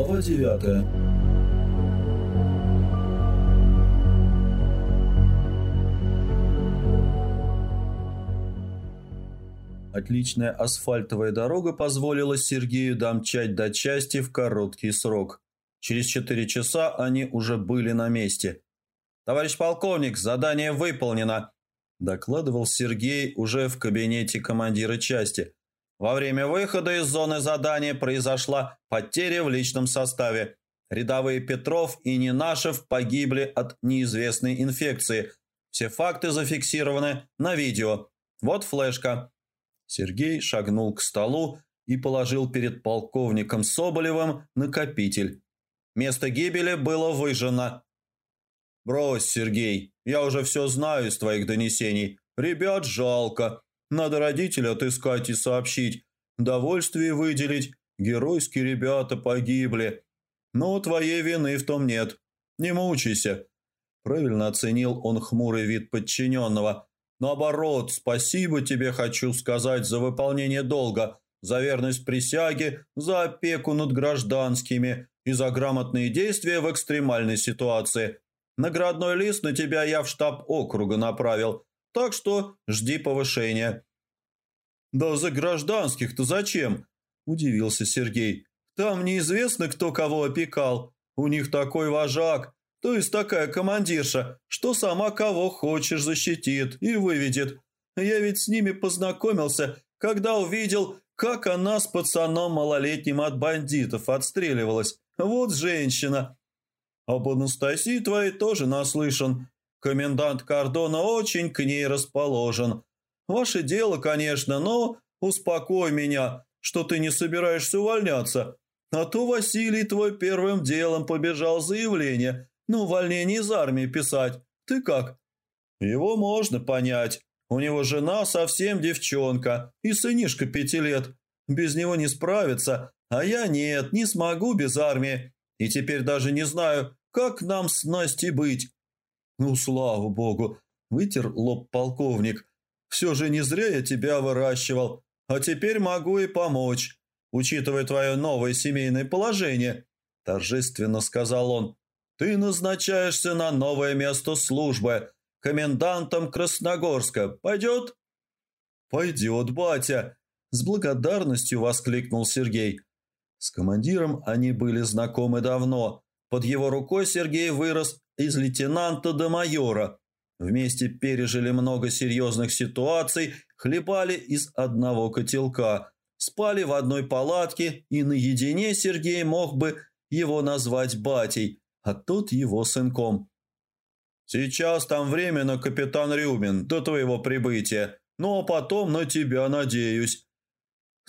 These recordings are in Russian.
Глава 9 Отличная асфальтовая дорога позволила Сергею домчать до части в короткий срок. Через четыре часа они уже были на месте. «Товарищ полковник, задание выполнено», – докладывал Сергей уже в кабинете командира части. Во время выхода из зоны задания произошла потеря в личном составе. Рядовые Петров и Нинашев погибли от неизвестной инфекции. Все факты зафиксированы на видео. Вот флешка. Сергей шагнул к столу и положил перед полковником Соболевым накопитель. Место гибели было выжжено. «Брось, Сергей, я уже все знаю из твоих донесений. Ребят жалко. Надо родителя отыскать и сообщить. Довольствие выделить. Геройские ребята погибли. Но твоей вины в том нет. Не мучайся. Правильно оценил он хмурый вид подчиненного. Наоборот, спасибо тебе хочу сказать за выполнение долга, за верность присяге, за опеку над гражданскими и за грамотные действия в экстремальной ситуации. Наградной лист на тебя я в штаб округа направил – так что жди повышения». «Да за гражданских-то зачем?» – удивился Сергей. «Там неизвестно, кто кого опекал. У них такой вожак, то есть такая командирша, что сама кого хочешь защитит и выведет. Я ведь с ними познакомился, когда увидел, как она с пацаном малолетним от бандитов отстреливалась. Вот женщина. Об Анастасии твоей тоже наслышан. Комендант Кордона очень к ней расположен. Ваше дело, конечно, но успокой меня, что ты не собираешься увольняться. А то Василий твой первым делом побежал заявление на увольнение из армии писать. Ты как? Его можно понять. У него жена совсем девчонка и сынишка пяти лет. Без него не справиться, а я нет, не смогу без армии. И теперь даже не знаю, как нам с Настей быть. «Ну, слава богу!» – вытер лоб полковник. «Все же не зря я тебя выращивал, а теперь могу и помочь, учитывая твое новое семейное положение», – торжественно сказал он. «Ты назначаешься на новое место службы, комендантом Красногорска. Пойдет?» «Пойдет, батя!» – с благодарностью воскликнул Сергей. С командиром они были знакомы давно. Под его рукой Сергей вырос из лейтенанта до майора. Вместе пережили много серьезных ситуаций, хлебали из одного котелка, спали в одной палатке, и наедине Сергей мог бы его назвать батей, а тот его сынком. «Сейчас там временно капитан Рюмин до твоего прибытия, но потом на тебя надеюсь».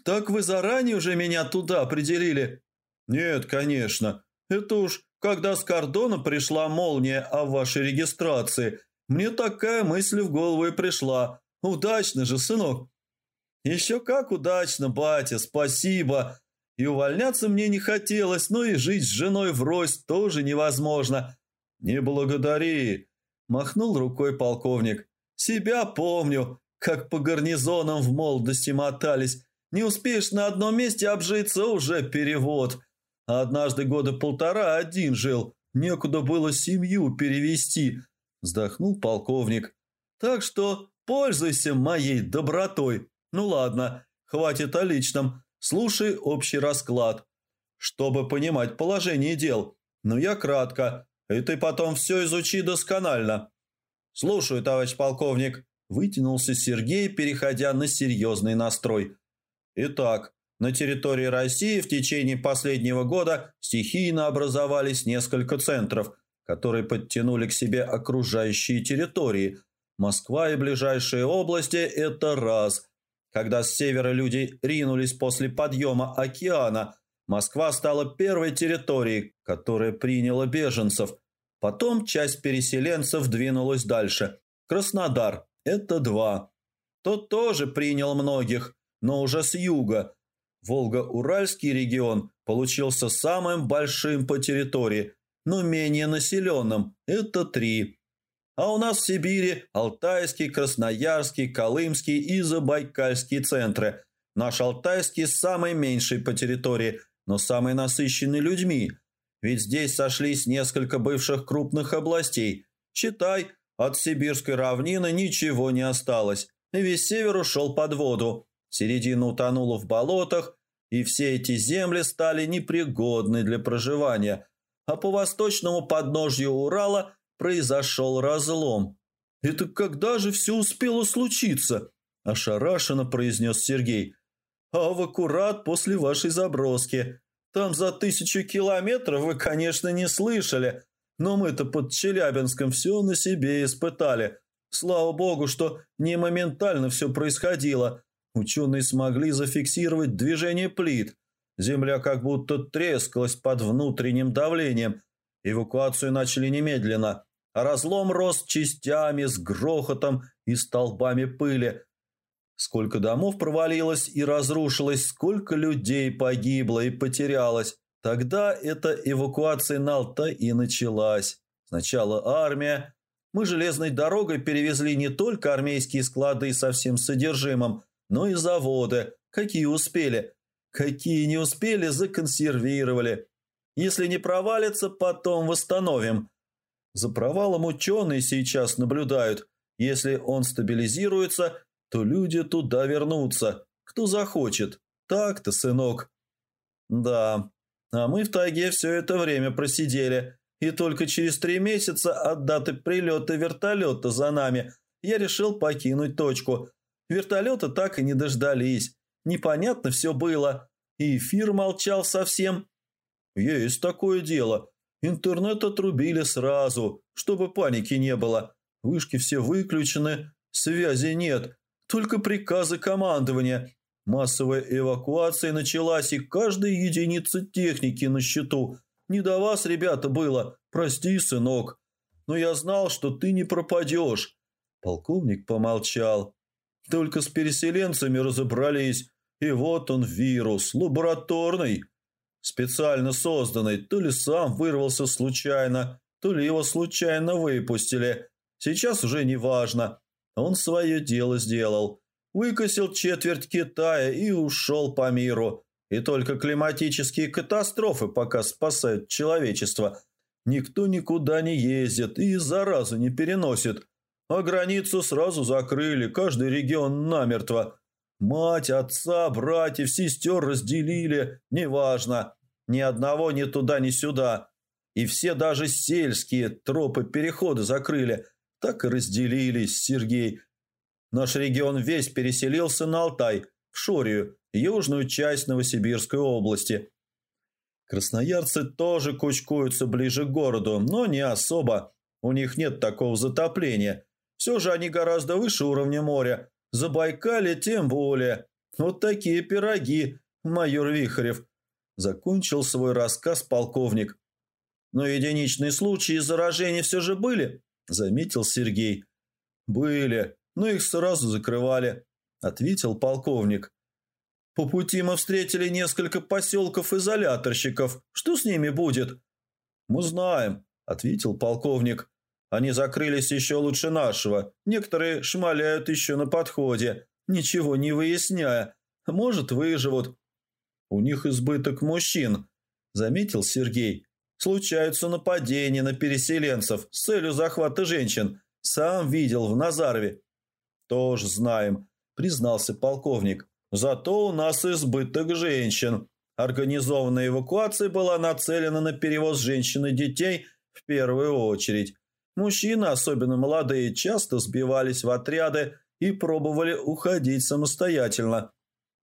«Так вы заранее уже меня туда определили?» «Нет, конечно. Это уж когда с кордона пришла молния о вашей регистрации, мне такая мысль в голову и пришла. Удачно же, сынок. Еще как удачно, батя, спасибо. И увольняться мне не хотелось, но и жить с женой врозь тоже невозможно. Не благодари, махнул рукой полковник. Себя помню, как по гарнизонам в молодости мотались. Не успеешь на одном месте обжиться, уже перевод – а однажды года полтора один жил, некуда было семью перевести, вздохнул полковник. Так что пользуйся моей добротой. Ну ладно, хватит о личном, слушай общий расклад, чтобы понимать положение дел. Но я кратко, и ты потом все изучи досконально. Слушаю, товарищ полковник, вытянулся Сергей, переходя на серьезный настрой. Итак, на территории России в течение последнего года стихийно образовались несколько центров, которые подтянули к себе окружающие территории. Москва и ближайшие области – это раз. Когда с севера люди ринулись после подъема океана, Москва стала первой территорией, которая приняла беженцев. Потом часть переселенцев двинулась дальше. Краснодар – это два. Тот тоже принял многих, но уже с юга – Волго-Уральский регион получился самым большим по территории, но менее населенным – это три. А у нас в Сибири Алтайский, Красноярский, Колымский и Забайкальский центры. Наш Алтайский самый меньший по территории, но самый насыщенный людьми. Ведь здесь сошлись несколько бывших крупных областей. Считай, от сибирской равнины ничего не осталось. Весь север ушел под воду. Середина утонула в болотах, и все эти земли стали непригодны для проживания. А по восточному подножью Урала произошел разлом. «Это когда же все успело случиться?» – ошарашенно произнес Сергей. «А в аккурат после вашей заброски. Там за тысячу километров вы, конечно, не слышали, но мы-то под Челябинском все на себе испытали. Слава богу, что не моментально все происходило. Ученые смогли зафиксировать движение плит. Земля как будто трескалась под внутренним давлением. Эвакуацию начали немедленно. Разлом рос частями, с грохотом и столбами пыли. Сколько домов провалилось и разрушилось, сколько людей погибло и потерялось. Тогда эта эвакуация на Алтай и началась. Сначала армия. Мы железной дорогой перевезли не только армейские склады со всем содержимым, но и заводы. Какие успели. Какие не успели, законсервировали. Если не провалится, потом восстановим. За провалом ученые сейчас наблюдают. Если он стабилизируется, то люди туда вернутся. Кто захочет. Так-то, сынок. Да, а мы в тайге все это время просидели. И только через три месяца от даты прилета вертолета за нами я решил покинуть точку. Вертолета так и не дождались. Непонятно все было. И эфир молчал совсем. Есть такое дело. Интернет отрубили сразу, чтобы паники не было. Вышки все выключены, связи нет. Только приказы командования. Массовая эвакуация началась, и каждая единица техники на счету. Не до вас, ребята, было. Прости, сынок. Но я знал, что ты не пропадешь. Полковник помолчал. Только с переселенцами разобрались. И вот он вирус, лабораторный. Специально созданный. То ли сам вырвался случайно, то ли его случайно выпустили. Сейчас уже не важно. Он свое дело сделал. Выкосил четверть Китая и ушел по миру. И только климатические катастрофы пока спасают человечество. Никто никуда не ездит и заразу не переносит. А границу сразу закрыли, каждый регион намертво. Мать, отца, братьев, сестер разделили, неважно. Ни одного ни туда, ни сюда. И все даже сельские тропы перехода закрыли – так и разделились, Сергей. Наш регион весь переселился на Алтай, в Шорию, южную часть Новосибирской области. Красноярцы тоже кучкуются ближе к городу, но не особо. У них нет такого затопления. Все же они гораздо выше уровня моря. Забайкалье тем более. Вот такие пироги, майор Вихарев. Закончил свой рассказ полковник. Но единичные случаи заражения все же были заметил Сергей. «Были, но их сразу закрывали», – ответил полковник. «По пути мы встретили несколько поселков изоляторщиков. Что с ними будет?» «Мы знаем», – ответил полковник. «Они закрылись еще лучше нашего. Некоторые шмаляют еще на подходе, ничего не выясняя. Может, выживут». «У них избыток мужчин», – заметил Сергей. Случаются нападения на переселенцев с целью захвата женщин. Сам видел в Назарове. Тоже знаем, признался полковник. Зато у нас избыток женщин. Организованная эвакуация была нацелена на перевоз женщин и детей в первую очередь. Мужчины, особенно молодые, часто сбивались в отряды и пробовали уходить самостоятельно.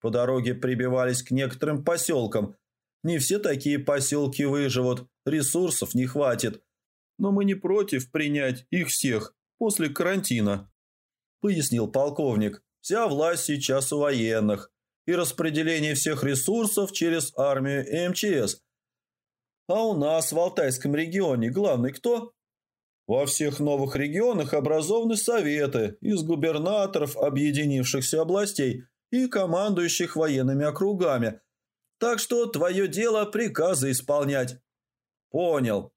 По дороге прибивались к некоторым поселкам, не все такие поселки выживут, ресурсов не хватит. Но мы не против принять их всех после карантина», – пояснил полковник. «Вся власть сейчас у военных и распределение всех ресурсов через армию и МЧС. А у нас в Алтайском регионе главный кто?» Во всех новых регионах образованы советы из губернаторов объединившихся областей и командующих военными округами – так что твое дело приказы исполнять». «Понял.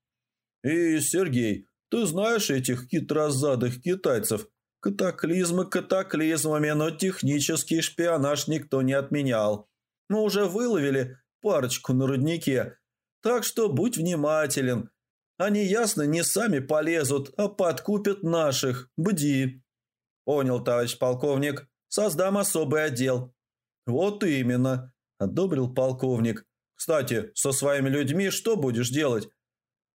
И, Сергей, ты знаешь этих хитрозадых китайцев? Катаклизмы катаклизмами, но технический шпионаж никто не отменял. Мы уже выловили парочку на руднике. Так что будь внимателен. Они, ясно, не сами полезут, а подкупят наших. Бди. Понял, товарищ полковник. Создам особый отдел. Вот именно, одобрил полковник. Кстати, со своими людьми что будешь делать?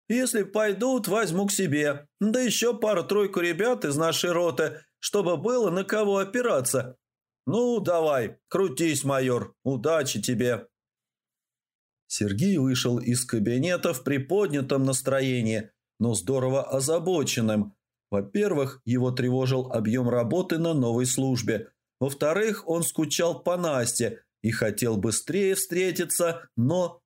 Если пойдут, возьму к себе. Да еще пару-тройку ребят из нашей роты, чтобы было на кого опираться. Ну, давай, крутись, майор. Удачи тебе. Сергей вышел из кабинета в приподнятом настроении, но здорово озабоченным. Во-первых, его тревожил объем работы на новой службе. Во-вторых, он скучал по Насте и хотел быстрее встретиться, но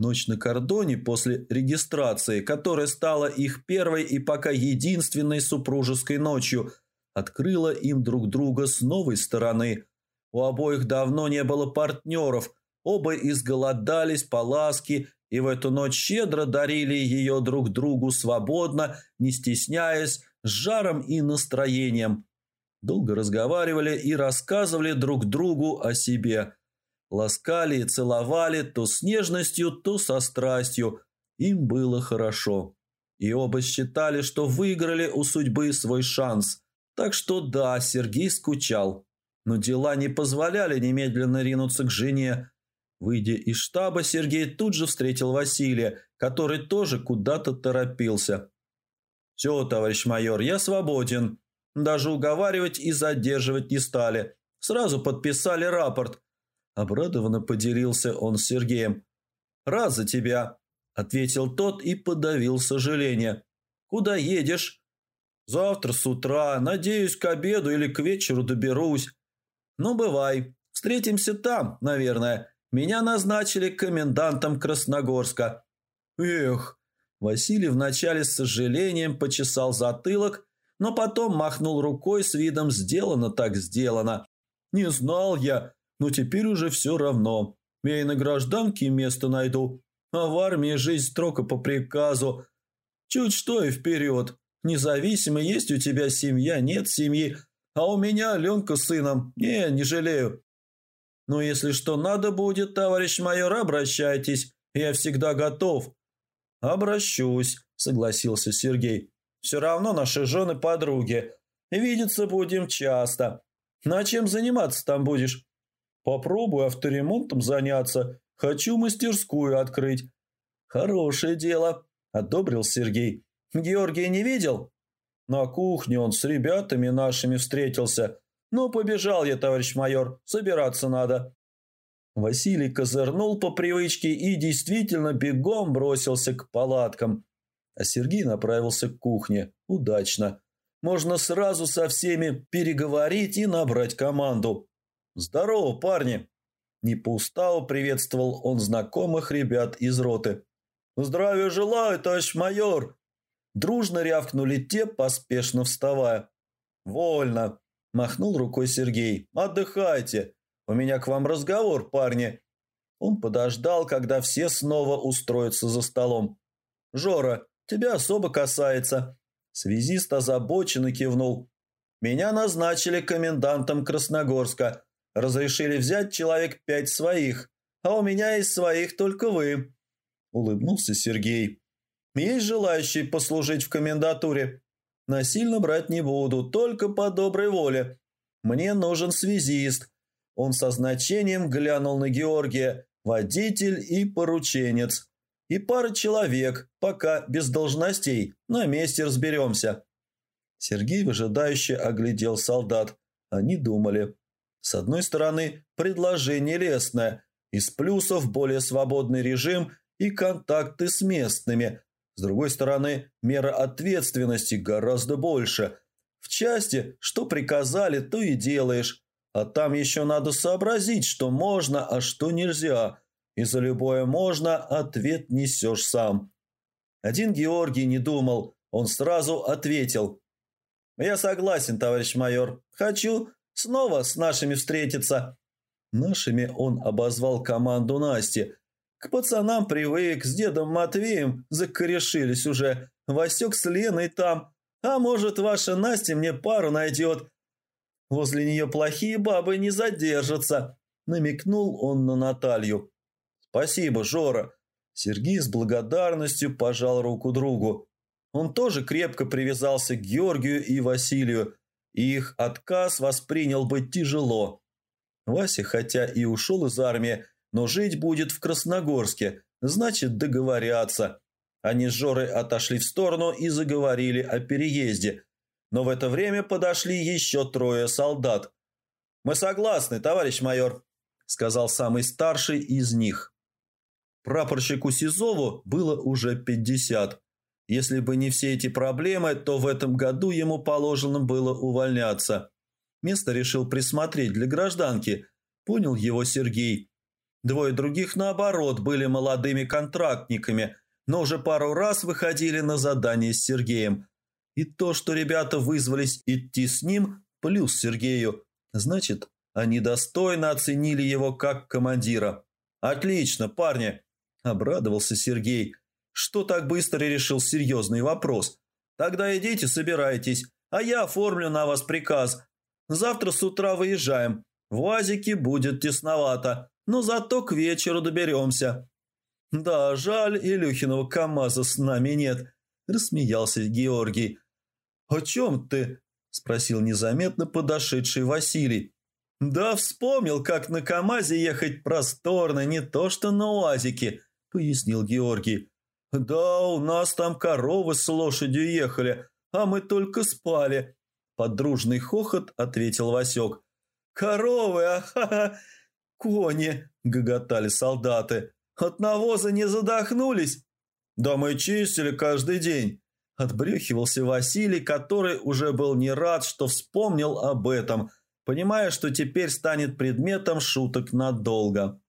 Ночь на кордоне после регистрации, которая стала их первой и пока единственной супружеской ночью, открыла им друг друга с новой стороны. У обоих давно не было партнеров, оба изголодались по ласке и в эту ночь щедро дарили ее друг другу свободно, не стесняясь, с жаром и настроением. Долго разговаривали и рассказывали друг другу о себе – Ласкали и целовали то с нежностью, то со страстью. Им было хорошо. И оба считали, что выиграли у судьбы свой шанс. Так что да, Сергей скучал. Но дела не позволяли немедленно ринуться к жене. Выйдя из штаба, Сергей тут же встретил Василия, который тоже куда-то торопился. «Все, товарищ майор, я свободен. Даже уговаривать и задерживать не стали. Сразу подписали рапорт. Обрадованно поделился он с Сергеем. «Рад за тебя», – ответил тот и подавил сожаление. «Куда едешь?» «Завтра с утра. Надеюсь, к обеду или к вечеру доберусь». «Ну, бывай. Встретимся там, наверное. Меня назначили комендантом Красногорска». «Эх!» Василий вначале с сожалением почесал затылок, но потом махнул рукой с видом «сделано так сделано». «Не знал я, но теперь уже все равно. Я и на гражданке место найду, а в армии жизнь строго по приказу. Чуть что и вперед. Независимо, есть у тебя семья, нет семьи, а у меня Аленка с сыном. Не, не жалею. Но если что надо будет, товарищ майор, обращайтесь. Я всегда готов. Обращусь, согласился Сергей. Все равно наши жены подруги. Видеться будем часто. На чем заниматься там будешь? Попробую авторемонтом заняться. Хочу мастерскую открыть». «Хорошее дело», – одобрил Сергей. «Георгия не видел?» «На кухне он с ребятами нашими встретился. Ну, побежал я, товарищ майор, собираться надо». Василий козырнул по привычке и действительно бегом бросился к палаткам. А Сергей направился к кухне. Удачно. Можно сразу со всеми переговорить и набрать команду. «Здорово, парни!» Не по уставу приветствовал он знакомых ребят из роты. «Здравия желаю, товарищ майор!» Дружно рявкнули те, поспешно вставая. «Вольно!» – махнул рукой Сергей. «Отдыхайте! У меня к вам разговор, парни!» Он подождал, когда все снова устроятся за столом. «Жора, тебя особо касается!» Связист озабоченно кивнул. «Меня назначили комендантом Красногорска. Разрешили взять человек пять своих, а у меня из своих только вы», – улыбнулся Сергей. «Есть желающие послужить в комендатуре? Насильно брать не буду, только по доброй воле. Мне нужен связист». Он со значением глянул на Георгия, водитель и порученец. И пара человек, пока без должностей, на месте разберемся. Сергей выжидающе оглядел солдат. Они думали. С одной стороны, предложение лестное, из плюсов более свободный режим и контакты с местными. С другой стороны, мера ответственности гораздо больше. В части, что приказали, то и делаешь. А там еще надо сообразить, что можно, а что нельзя. И за любое «можно» ответ несешь сам. Один Георгий не думал, он сразу ответил. «Я согласен, товарищ майор. Хочу, Снова с нашими встретиться». Нашими он обозвал команду Насти. К пацанам привык, с дедом Матвеем закорешились уже. Васек с Леной там. А может, ваша Настя мне пару найдет. Возле нее плохие бабы не задержатся. Намекнул он на Наталью. «Спасибо, Жора!» Сергей с благодарностью пожал руку другу. Он тоже крепко привязался к Георгию и Василию, и их отказ воспринял бы тяжело. Вася, хотя и ушел из армии, но жить будет в Красногорске, значит договорятся. Они с Жорой отошли в сторону и заговорили о переезде. Но в это время подошли еще трое солдат. «Мы согласны, товарищ майор», – сказал самый старший из них. Прапорщику Сизову было уже пятьдесят. Если бы не все эти проблемы, то в этом году ему положено было увольняться. Место решил присмотреть для гражданки, понял его Сергей. Двое других, наоборот, были молодыми контрактниками, но уже пару раз выходили на задание с Сергеем. И то, что ребята вызвались идти с ним, плюс Сергею, значит, они достойно оценили его как командира. «Отлично, парни!» – обрадовался Сергей – что так быстро решил серьезный вопрос. Тогда идите, собирайтесь, а я оформлю на вас приказ. Завтра с утра выезжаем. В УАЗике будет тесновато, но зато к вечеру доберемся». «Да, жаль, Илюхиного КамАЗа с нами нет», – рассмеялся Георгий. «О чем ты?» – спросил незаметно подошедший Василий. «Да вспомнил, как на КамАЗе ехать просторно, не то что на УАЗике», – пояснил Георгий. «Да, у нас там коровы с лошадью ехали, а мы только спали», – под дружный хохот ответил Васек. «Коровы, ахаха, кони!» – гоготали солдаты. «От навоза не задохнулись?» «Да мы чистили каждый день», – отбрехивался Василий, который уже был не рад, что вспомнил об этом, понимая, что теперь станет предметом шуток надолго.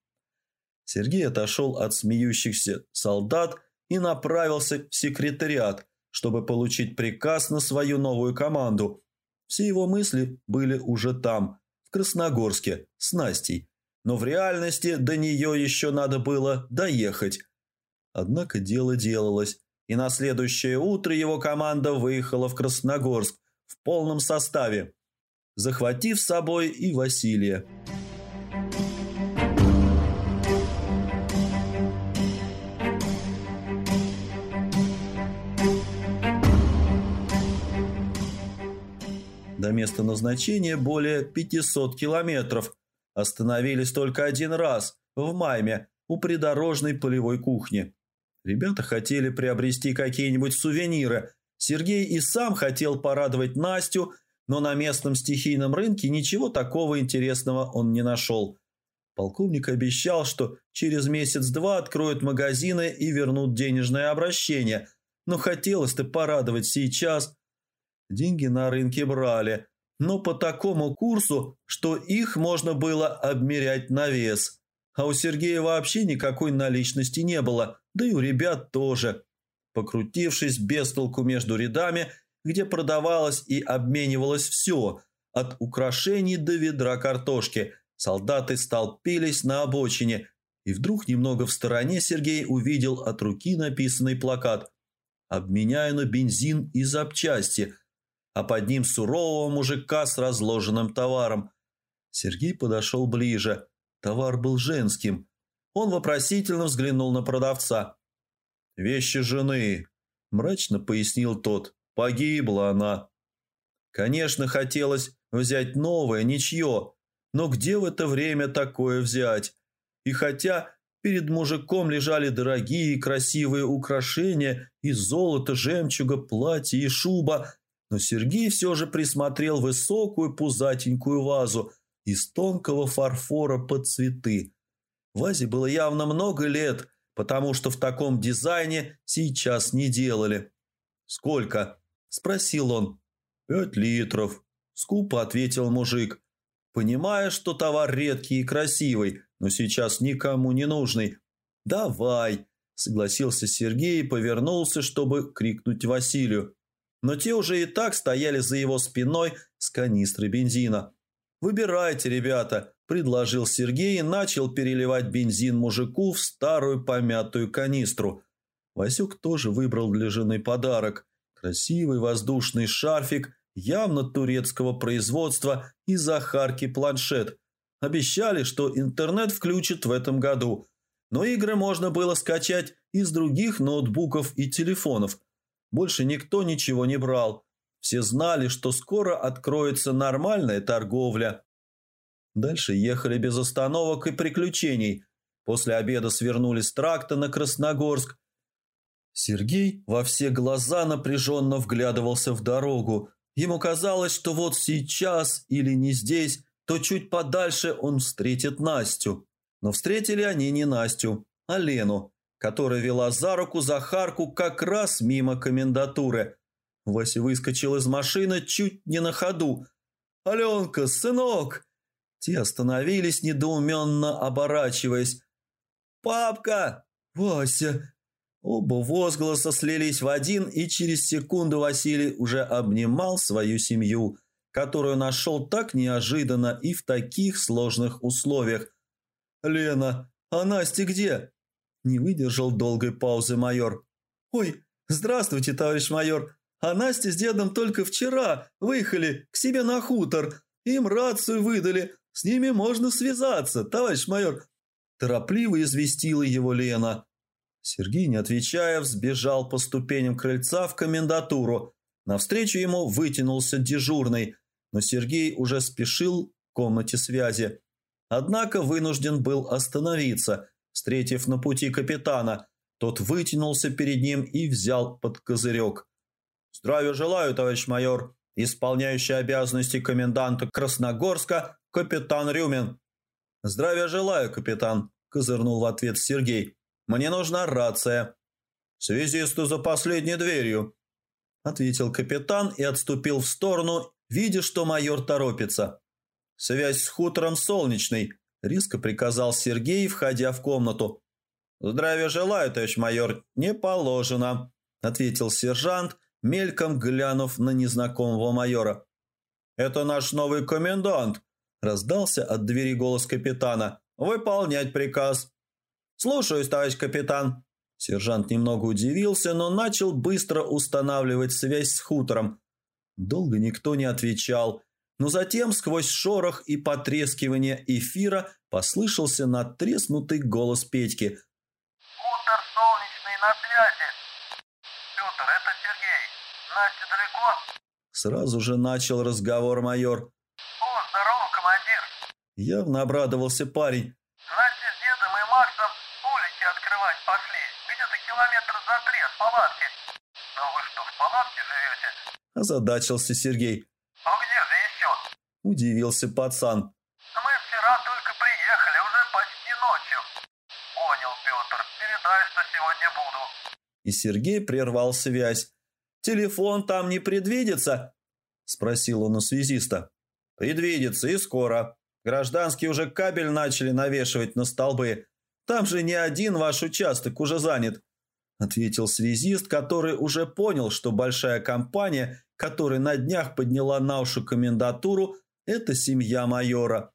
Сергей отошел от смеющихся солдат и направился в секретариат, чтобы получить приказ на свою новую команду. Все его мысли были уже там, в Красногорске, с Настей. Но в реальности до нее еще надо было доехать. Однако дело делалось, и на следующее утро его команда выехала в Красногорск в полном составе, захватив с собой и Василия. До места назначения более 500 километров. Остановились только один раз, в Майме, у придорожной полевой кухни. Ребята хотели приобрести какие-нибудь сувениры. Сергей и сам хотел порадовать Настю, но на местном стихийном рынке ничего такого интересного он не нашел. Полковник обещал, что через месяц-два откроют магазины и вернут денежное обращение, но хотелось-то порадовать сейчас – Деньги на рынке брали, но по такому курсу, что их можно было обмерять на вес. А у Сергея вообще никакой наличности не было, да и у ребят тоже. Покрутившись без толку между рядами, где продавалось и обменивалось все, от украшений до ведра картошки, солдаты столпились на обочине, и вдруг немного в стороне Сергей увидел от руки написанный плакат «Обменяю на бензин и запчасти», а под ним сурового мужика с разложенным товаром. Сергей подошел ближе. Товар был женским. Он вопросительно взглянул на продавца. «Вещи жены», – мрачно пояснил тот. «Погибла она». Конечно, хотелось взять новое, ничье, но где в это время такое взять? И хотя перед мужиком лежали дорогие красивые украшения из золота, жемчуга, платья и шуба, но Сергей все же присмотрел высокую пузатенькую вазу из тонкого фарфора под цветы. Вазе было явно много лет, потому что в таком дизайне сейчас не делали. «Сколько?» – спросил он. «Пять литров», – скупо ответил мужик, понимая, что товар редкий и красивый, но сейчас никому не нужный. «Давай», – согласился Сергей и повернулся, чтобы крикнуть Василию но те уже и так стояли за его спиной с канистрой бензина. «Выбирайте, ребята», – предложил Сергей и начал переливать бензин мужику в старую помятую канистру. Васюк тоже выбрал для жены подарок – красивый воздушный шарфик, явно турецкого производства и Захарки планшет. Обещали, что интернет включат в этом году. но игры можно было скачать из других ноутбуков и телефонов. Больше никто ничего не брал. Все знали, что скоро откроется нормальная торговля. Дальше ехали без остановок и приключений. После обеда свернули с тракта на Красногорск. Сергей во все глаза напряженно вглядывался в дорогу. Ему казалось, что вот сейчас или не здесь, то чуть подальше он встретит Настю. Но встретили они не Настю, а Лену, которая вела за руку Захарку как раз мимо комендатуры. Вася выскочил из машины чуть не на ходу. «Аленка, сынок!» Те остановились, недоуменно оборачиваясь. «Папка! Вася!» Оба возгласа слились в один, и через секунду Василий уже обнимал свою семью, которую нашел так неожиданно и в таких сложных условиях. «Лена, а Настя где?» Не выдержал долгой паузы майор. «Ой, здравствуйте, товарищ майор. А Настя с дедом только вчера выехали к себе на хутор. Им рацию выдали. С ними можно связаться, товарищ майор». Торопливо известила его Лена. Сергей, не отвечая, взбежал по ступеням крыльца в комендатуру. Навстречу ему вытянулся дежурный, но Сергей уже спешил в комнате связи. Однако вынужден был остановиться, встретив на пути капитана. Тот вытянулся перед ним и взял под козырек. «Здравия желаю, товарищ майор!» Исполняющий обязанности коменданта Красногорска капитан Рюмин. «Здравия желаю, капитан!» – козырнул в ответ Сергей. «Мне нужна рация». «Связисту за последней дверью», – ответил капитан и отступил в сторону, видя, что майор торопится. «Связь с хутором Солнечный», – резко приказал Сергей, входя в комнату. «Здравия желаю, товарищ майор, не положено», – ответил сержант, мельком глянув на незнакомого майора. «Это наш новый комендант», – раздался от двери голос капитана. «Выполнять приказ». «Слушаюсь, товарищ капитан». Сержант немного удивился, но начал быстро устанавливать связь с хутором. Долго никто не отвечал, но затем сквозь шорох и потрескивание эфира послышался надтреснутый голос Петьки. «Хутор солнечный на связи. Петр, это Сергей. Настя далеко?» Сразу же начал разговор майор. «О, здорово, командир!» Явно обрадовался парень. Настя с дедом и Максом улики открывать пошли. Где-то километр за три от палатки. Ну вы что, в палатке живете? Озадачился Сергей. А где же еще? Удивился пацан. Мы вчера только приехали, уже почти ночью. Понял, Петр. Передай, что сегодня буду. И Сергей прервал связь. «Телефон там не предвидится?» – спросил он у связиста. «Предвидится и скоро. Гражданские уже кабель начали навешивать на столбы. Там же не один ваш участок уже занят», – ответил связист, который уже понял, что большая компания, которая на днях подняла на уши комендатуру, это семья майора.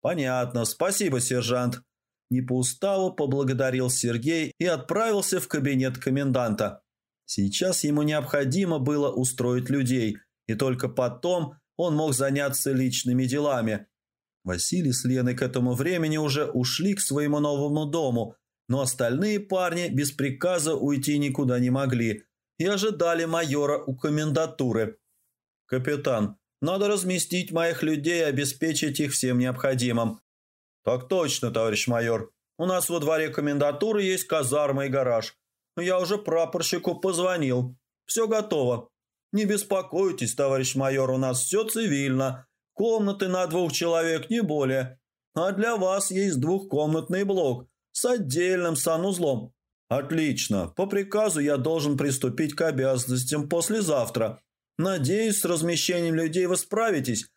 «Понятно. Спасибо, сержант». Не по уставу поблагодарил Сергей и отправился в кабинет коменданта. Сейчас ему необходимо было устроить людей, и только потом он мог заняться личными делами. Василий с Леной к этому времени уже ушли к своему новому дому, но остальные парни без приказа уйти никуда не могли и ожидали майора у комендатуры. «Капитан, надо разместить моих людей и обеспечить их всем необходимым». «Так точно, товарищ майор. У нас во дворе комендатуры есть казарма и гараж. Я уже прапорщику позвонил. Все готово. Не беспокойтесь, товарищ майор, у нас все цивильно. Комнаты на двух человек, не более. А для вас есть двухкомнатный блок с отдельным санузлом. Отлично. По приказу я должен приступить к обязанностям послезавтра. Надеюсь, с размещением людей вы справитесь.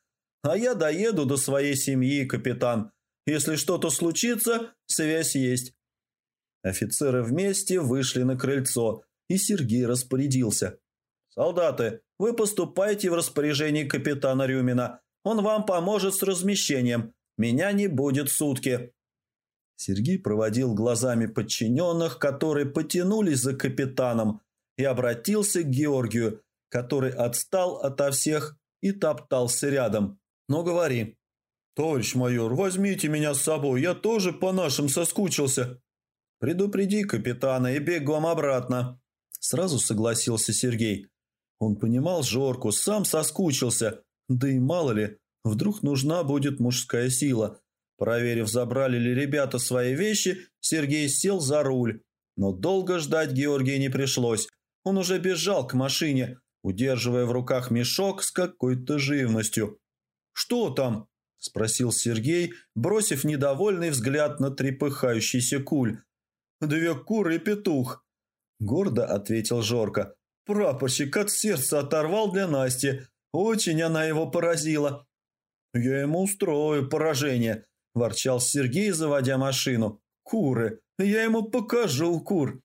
А я доеду до своей семьи, капитан. Если что-то случится, связь есть. Офицеры вместе вышли на крыльцо, и Сергей распорядился. «Солдаты, вы поступаете в распоряжение капитана Рюмина. Он вам поможет с размещением. Меня не будет сутки». Сергей проводил глазами подчиненных, которые потянулись за капитаном, и обратился к Георгию, который отстал ото всех и топтался рядом. «Ну, говори». «Товарищ майор, возьмите меня с собой, я тоже по нашим соскучился». «Предупреди капитана и бегом обратно», – сразу согласился Сергей. Он понимал Жорку, сам соскучился. Да и мало ли, вдруг нужна будет мужская сила. Проверив, забрали ли ребята свои вещи, Сергей сел за руль. Но долго ждать Георгия не пришлось. Он уже бежал к машине, удерживая в руках мешок с какой-то живностью. «Что там?» – спросил Сергей, бросив недовольный взгляд на трепыхающийся куль. «Две куры и петух», – гордо ответил Жорка. «Прапорщик от сердца оторвал для Насти. Очень она его поразила». «Я ему устрою поражение», – ворчал Сергей, заводя машину. «Куры! Я ему покажу кур!»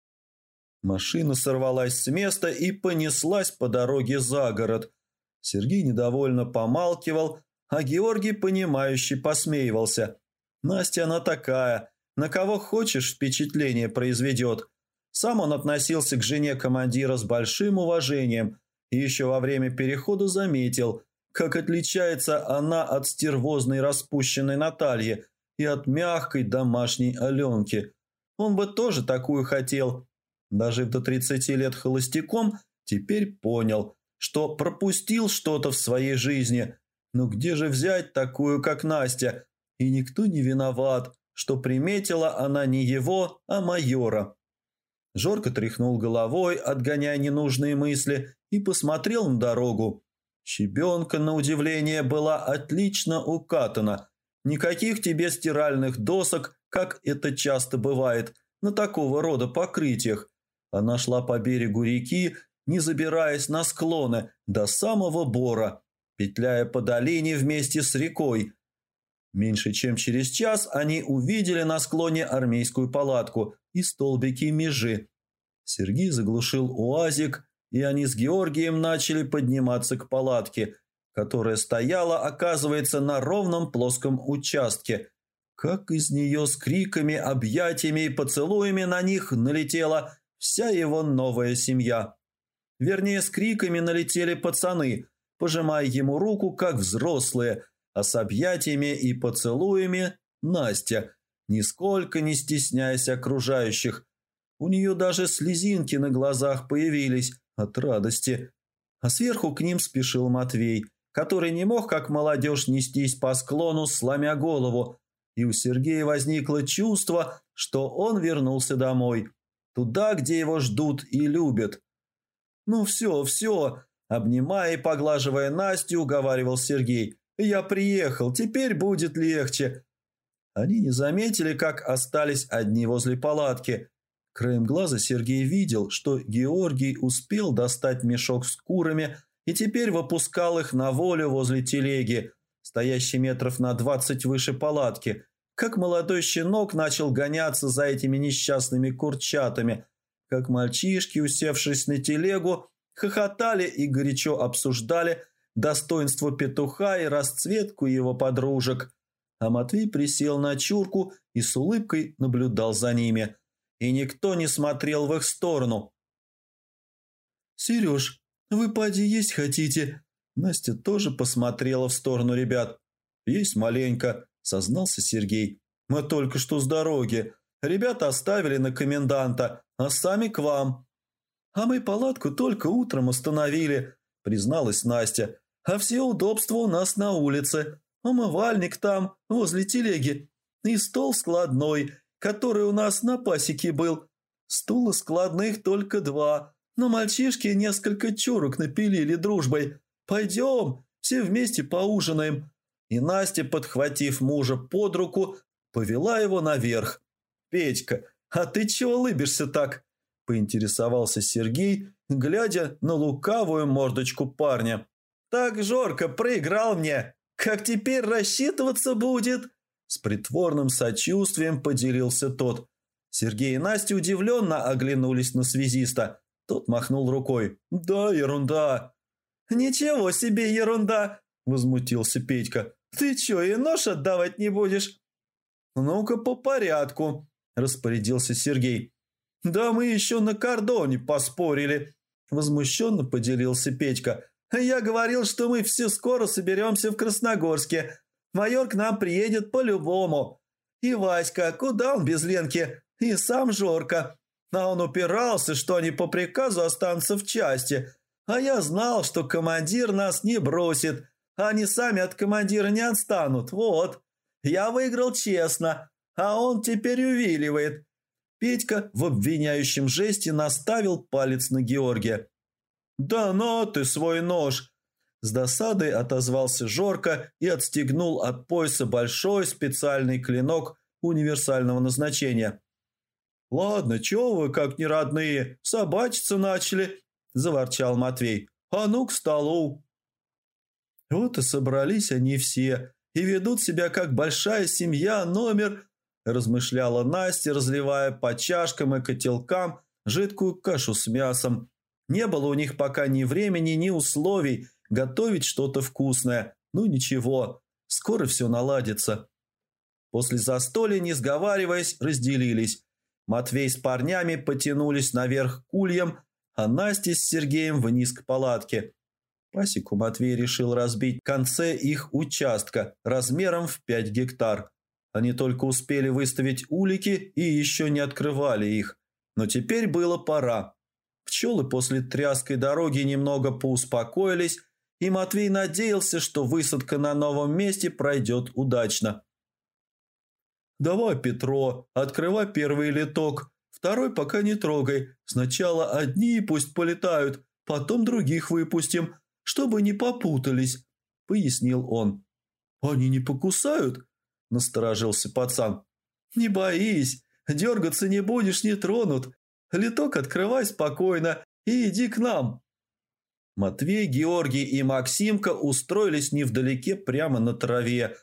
Машина сорвалась с места и понеслась по дороге за город. Сергей недовольно помалкивал, а Георгий, понимающий, посмеивался. «Настя она такая, на кого хочешь впечатление произведет». Сам он относился к жене командира с большим уважением и еще во время перехода заметил, как отличается она от стервозной распущенной Натальи и от мягкой домашней Аленки. Он бы тоже такую хотел, Дожив до 30 лет холостяком, теперь понял, что пропустил что-то в своей жизни. Но где же взять такую, как Настя? И никто не виноват, что приметила она не его, а майора. Жорко тряхнул головой, отгоняя ненужные мысли, и посмотрел на дорогу. Щебенка, на удивление, была отлично укатана. Никаких тебе стиральных досок, как это часто бывает на такого рода покрытиях. Она шла по берегу реки, не забираясь на склоны до самого Бора, петляя по долине вместе с рекой. Меньше чем через час они увидели на склоне армейскую палатку и столбики межи. Сергей заглушил уазик, и они с Георгием начали подниматься к палатке, которая стояла, оказывается, на ровном плоском участке. Как из нее с криками, объятиями и поцелуями на них налетела вся его новая семья. Вернее, с криками налетели пацаны, пожимая ему руку, как взрослые, а с объятиями и поцелуями Настя, нисколько не стесняясь окружающих. У нее даже слезинки на глазах появились от радости. А сверху к ним спешил Матвей, который не мог, как молодежь, нестись по склону, сломя голову, и у Сергея возникло чувство, что он вернулся домой – Туда, где его ждут и любят. «Ну все, все!» Обнимая и поглаживая Настю, уговаривал Сергей. «Я приехал, теперь будет легче». Они не заметили, как остались одни возле палатки. Краем глаза Сергей видел, что Георгий успел достать мешок с курами и теперь выпускал их на волю возле телеги, стоящей метров на двадцать выше палатки, как молодой щенок начал гоняться за этими несчастными курчатами, как мальчишки, усевшись на телегу, хохотали и горячо обсуждали достоинство петуха и расцветку его подружек. А Матвей присел на чурку и с улыбкой наблюдал за ними. И никто не смотрел в их сторону. «Сереж, вы поди есть хотите?» Настя тоже посмотрела в сторону ребят. «Есть маленько», сознался Сергей. «Мы только что с дороги. Ребята оставили на коменданта, а сами к вам». «А мы палатку только утром установили», – призналась Настя. «А все удобства у нас на улице. Умывальник там, возле телеги. И стол складной, который у нас на пасеке был. Стула складных только два, но мальчишки несколько чурок напилили дружбой. Пойдем, все вместе поужинаем. И Настя, подхватив мужа под руку, повела его наверх. «Петька, а ты чего улыбишься так?» – поинтересовался Сергей, глядя на лукавую мордочку парня. «Так Жорка проиграл мне. Как теперь рассчитываться будет?» С притворным сочувствием поделился тот. Сергей и Настя удивленно оглянулись на связиста. Тот махнул рукой. «Да, ерунда». «Ничего себе ерунда!» – возмутился Петька. «Ты чё, и нож отдавать не будешь?» «Ну-ка по порядку», – распорядился Сергей. «Да мы еще на кордоне поспорили», – возмущенно поделился Петька. «Я говорил, что мы все скоро соберемся в Красногорске. Майор к нам приедет по-любому. И Васька, куда он без Ленки? И сам Жорка. А он упирался, что они по приказу останутся в части. А я знал, что командир нас не бросит. Они сами от командира не отстанут. Вот. Я выиграл честно, а он теперь увиливает. Петька в обвиняющем жесте наставил палец на Георгия. «Да ну ты свой нож!» С досадой отозвался Жорка и отстегнул от пояса большой специальный клинок универсального назначения. «Ладно, чего вы, как не родные, собачиться начали?» – заворчал Матвей. «А ну к столу!» Вот и собрались они все и ведут себя как большая семья номер, размышляла Настя, разливая по чашкам и котелкам жидкую кашу с мясом. Не было у них пока ни времени, ни условий – готовить что-то вкусное. Ну ничего, скоро все наладится. После застолья, не сговариваясь, разделились. Матвей с парнями потянулись наверх к ульям, а Настя с Сергеем вниз к палатке. Пасеку Матвей решил разбить в конце их участка размером в 5 гектар. Они только успели выставить улики и еще не открывали их. Но теперь было пора. Пчелы после тряской дороги немного поуспокоились и Матвей надеялся, что высадка на новом месте пройдет удачно. «Давай, Петро, открывай первый литок, второй пока не трогай. Сначала одни пусть полетают, потом других выпустим, чтобы не попутались», – пояснил он. «Они не покусают?» – насторожился пацан. «Не боись, дергаться не будешь, не тронут. Литок открывай спокойно и иди к нам». Матвей, Георгий и Максимка устроились невдалеке прямо на траве.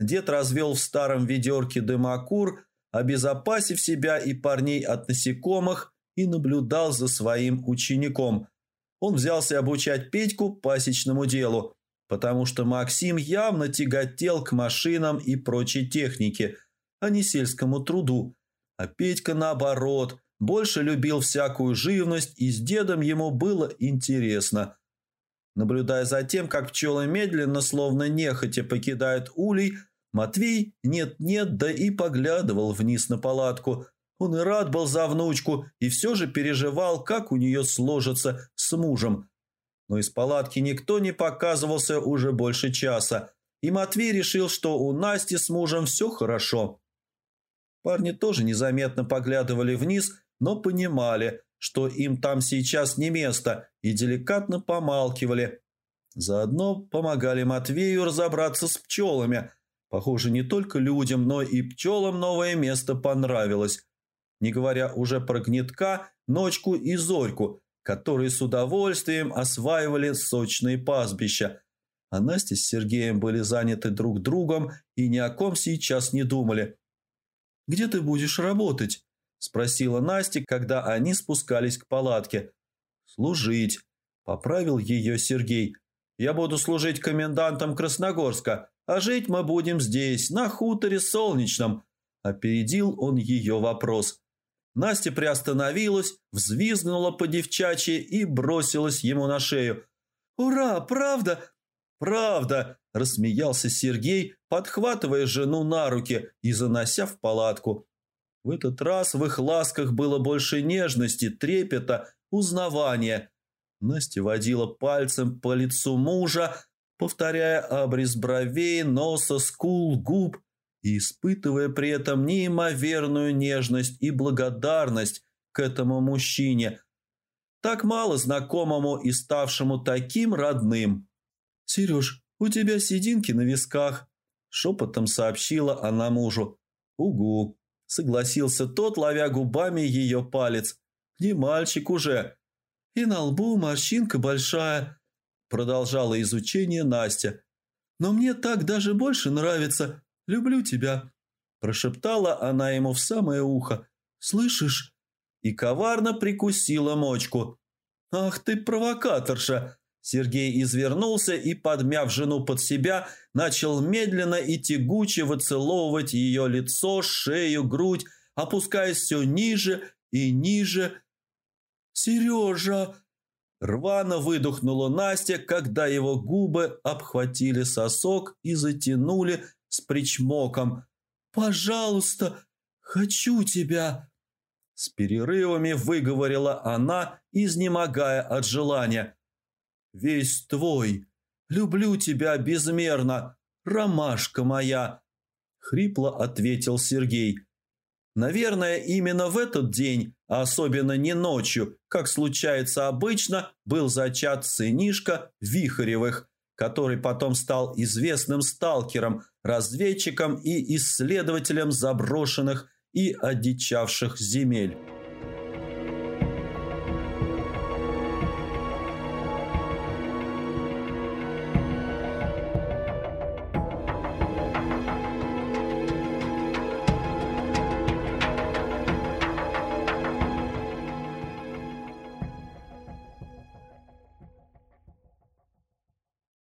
Дед развел в старом ведерке дымокур, обезопасив себя и парней от насекомых, и наблюдал за своим учеником. Он взялся обучать Петьку пасечному делу, потому что Максим явно тяготел к машинам и прочей технике, а не сельскому труду. А Петька, наоборот, больше любил всякую живность, и с дедом ему было интересно – Наблюдая за тем, как пчелы медленно, словно нехотя покидают улей, Матвей нет-нет, да и поглядывал вниз на палатку. Он и рад был за внучку, и все же переживал, как у нее сложится с мужем. Но из палатки никто не показывался уже больше часа, и Матвей решил, что у Насти с мужем все хорошо. Парни тоже незаметно поглядывали вниз, но понимали – что им там сейчас не место, и деликатно помалкивали. Заодно помогали Матвею разобраться с пчелами. Похоже, не только людям, но и пчелам новое место понравилось. Не говоря уже про гнетка, ночку и зорьку, которые с удовольствием осваивали сочные пастбища. А Настя с Сергеем были заняты друг другом и ни о ком сейчас не думали. «Где ты будешь работать?» – спросила Настя, когда они спускались к палатке. «Служить», – поправил ее Сергей. «Я буду служить комендантом Красногорска, а жить мы будем здесь, на хуторе солнечном», – опередил он ее вопрос. Настя приостановилась, взвизгнула по девчачьи и бросилась ему на шею. «Ура, правда?» «Правда!» – рассмеялся Сергей, подхватывая жену на руки и занося в палатку. В этот раз в их ласках было больше нежности, трепета, узнавания. Настя водила пальцем по лицу мужа, повторяя обрез бровей, носа, скул, губ и испытывая при этом неимоверную нежность и благодарность к этому мужчине, так мало знакомому и ставшему таким родным. «Сереж, у тебя сединки на висках», – шепотом сообщила она мужу. «Угу», Согласился тот, ловя губами ее палец. «Не мальчик уже». «И на лбу морщинка большая», – продолжала изучение Настя. «Но мне так даже больше нравится. Люблю тебя», – прошептала она ему в самое ухо. «Слышишь?» И коварно прикусила мочку. «Ах ты провокаторша!» Сергей извернулся и, подмяв жену под себя, начал медленно и тягуче выцеловывать ее лицо, шею, грудь, опускаясь все ниже и ниже. «Сережа!» Рвано выдохнула Настя, когда его губы обхватили сосок и затянули с причмоком. «Пожалуйста, хочу тебя!» С перерывами выговорила она, изнемогая от желания. «Весь твой. Люблю тебя безмерно. Ромашка моя!» Хрипло ответил Сергей. Наверное, именно в этот день, а особенно не ночью, как случается обычно, был зачат сынишка Вихаревых, который потом стал известным сталкером, разведчиком и исследователем заброшенных и одичавших земель.